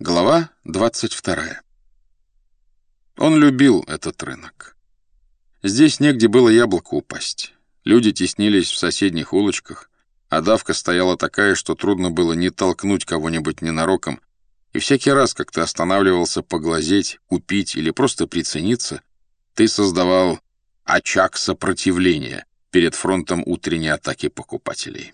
Глава 22. Он любил этот рынок. Здесь негде было яблоко упасть. Люди теснились в соседних улочках, а давка стояла такая, что трудно было не толкнуть кого-нибудь ненароком, и всякий раз, как ты останавливался поглазеть, купить или просто прицениться, ты создавал очаг сопротивления перед фронтом утренней атаки покупателей.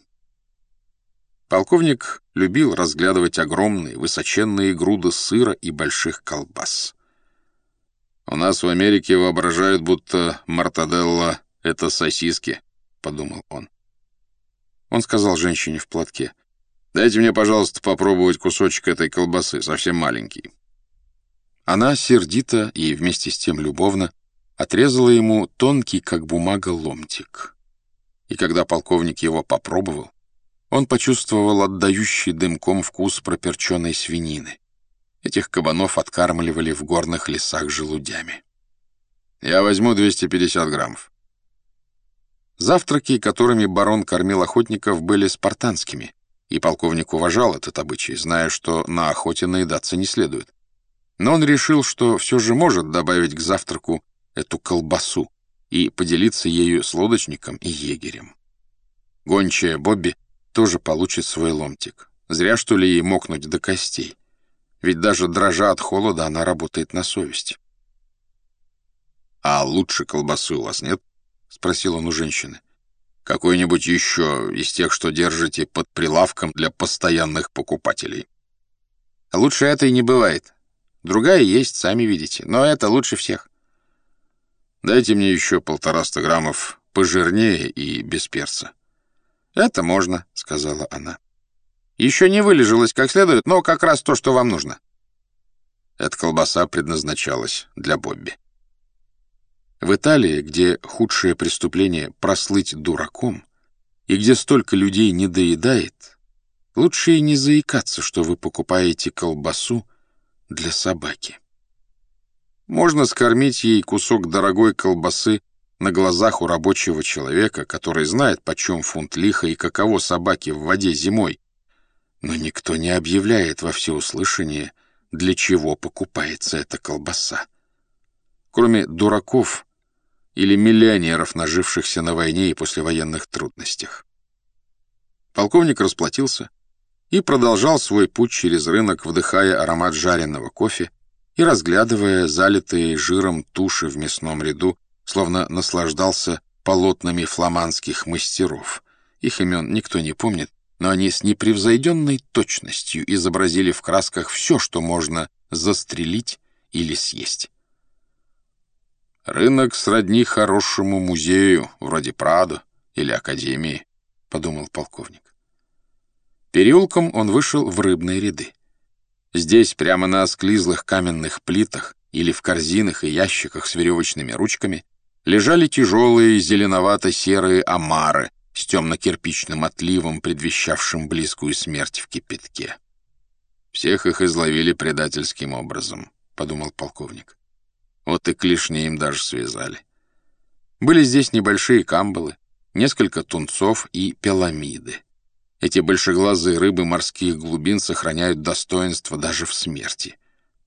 Полковник любил разглядывать огромные, высоченные груды сыра и больших колбас. «У нас в Америке воображают, будто мартаделла — это сосиски», — подумал он. Он сказал женщине в платке, «Дайте мне, пожалуйста, попробовать кусочек этой колбасы, совсем маленький». Она сердито и вместе с тем любовно отрезала ему тонкий, как бумага, ломтик. И когда полковник его попробовал, он почувствовал отдающий дымком вкус проперченной свинины. Этих кабанов откармливали в горных лесах желудями. «Я возьму 250 граммов». Завтраки, которыми барон кормил охотников, были спартанскими, и полковник уважал этот обычай, зная, что на охоте наедаться не следует. Но он решил, что все же может добавить к завтраку эту колбасу и поделиться ею с лодочником и егерем. Гончая Бобби тоже получит свой ломтик. Зря, что ли, ей мокнуть до костей. Ведь даже дрожа от холода она работает на совесть. «А лучше колбасы у вас нет?» — спросил он у женщины. «Какой-нибудь еще из тех, что держите под прилавком для постоянных покупателей?» «Лучше этой не бывает. Другая есть, сами видите, но это лучше всех». «Дайте мне еще полтораста граммов пожирнее и без перца». «Это можно», — сказала она. «Еще не вылежалось как следует, но как раз то, что вам нужно». Эта колбаса предназначалась для Бобби. В Италии, где худшее преступление — прослыть дураком, и где столько людей не доедает, лучше и не заикаться, что вы покупаете колбасу для собаки. Можно скормить ей кусок дорогой колбасы на глазах у рабочего человека, который знает, почем фунт лиха и каково собаки в воде зимой. Но никто не объявляет во всеуслышание, для чего покупается эта колбаса. Кроме дураков или миллионеров, нажившихся на войне и послевоенных трудностях. Полковник расплатился и продолжал свой путь через рынок, вдыхая аромат жареного кофе и разглядывая залитые жиром туши в мясном ряду, словно наслаждался полотнами фламандских мастеров. Их имен никто не помнит, но они с непревзойденной точностью изобразили в красках все, что можно застрелить или съесть. «Рынок сродни хорошему музею, вроде Прадо или Академии», — подумал полковник. Переулком он вышел в рыбные ряды. Здесь, прямо на осклизлых каменных плитах или в корзинах и ящиках с веревочными ручками, лежали тяжелые зеленовато-серые омары с темно-кирпичным отливом, предвещавшим близкую смерть в кипятке. «Всех их изловили предательским образом», — подумал полковник. Вот и клешни им даже связали. Были здесь небольшие камбалы, несколько тунцов и пеламиды. Эти большеглазые рыбы морских глубин сохраняют достоинство даже в смерти.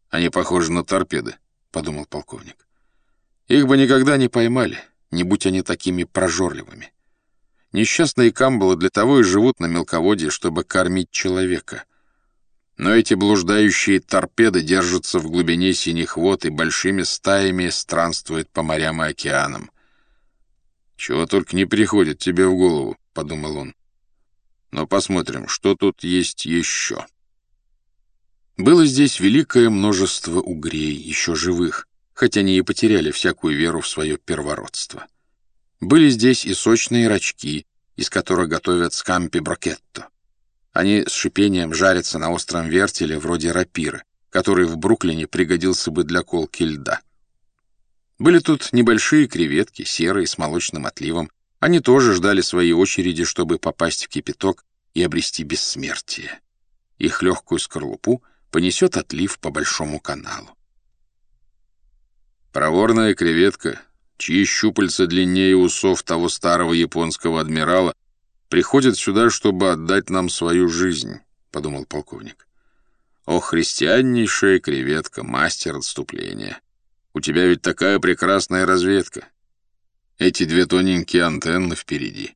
Они похожи на торпеды, — подумал полковник. Их бы никогда не поймали, не будь они такими прожорливыми. Несчастные камбалы для того и живут на мелководье, чтобы кормить человека. Но эти блуждающие торпеды держатся в глубине синих вод и большими стаями странствуют по морям и океанам. «Чего только не приходит тебе в голову», — подумал он. «Но посмотрим, что тут есть еще». Было здесь великое множество угрей, еще живых, хотя они и потеряли всякую веру в свое первородство. Были здесь и сочные рачки, из которых готовят скампи брокетто. Они с шипением жарятся на остром вертеле вроде рапиры, который в Бруклине пригодился бы для колки льда. Были тут небольшие креветки, серые, с молочным отливом. Они тоже ждали своей очереди, чтобы попасть в кипяток и обрести бессмертие. Их легкую скорлупу понесет отлив по большому каналу. Проворная креветка, чьи щупальца длиннее усов того старого японского адмирала, приходит сюда, чтобы отдать нам свою жизнь, — подумал полковник. О, христианнейшая креветка, мастер отступления. У тебя ведь такая прекрасная разведка. Эти две тоненькие антенны впереди.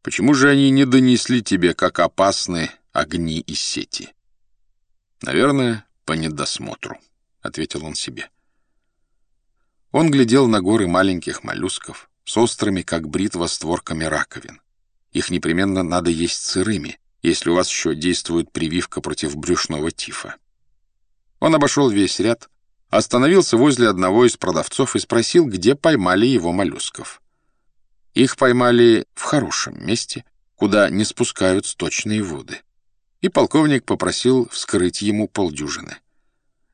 Почему же они не донесли тебе, как опасны огни из сети? Наверное, по недосмотру, — ответил он себе. Он глядел на горы маленьких моллюсков с острыми, как бритва, створками раковин. Их непременно надо есть сырыми, если у вас еще действует прививка против брюшного тифа. Он обошел весь ряд, остановился возле одного из продавцов и спросил, где поймали его моллюсков. Их поймали в хорошем месте, куда не спускают сточные воды. И полковник попросил вскрыть ему полдюжины.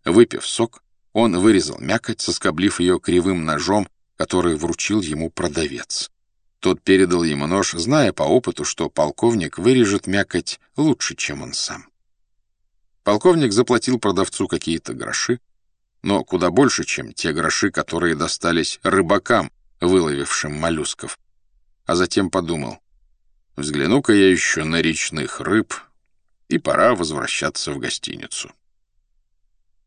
Выпив сок, он вырезал мякоть, соскоблив ее кривым ножом, который вручил ему продавец. Тот передал ему нож, зная по опыту, что полковник вырежет мякоть лучше, чем он сам. Полковник заплатил продавцу какие-то гроши, но куда больше, чем те гроши, которые достались рыбакам, выловившим моллюсков. А затем подумал, взгляну-ка я еще на речных рыб, и пора возвращаться в гостиницу.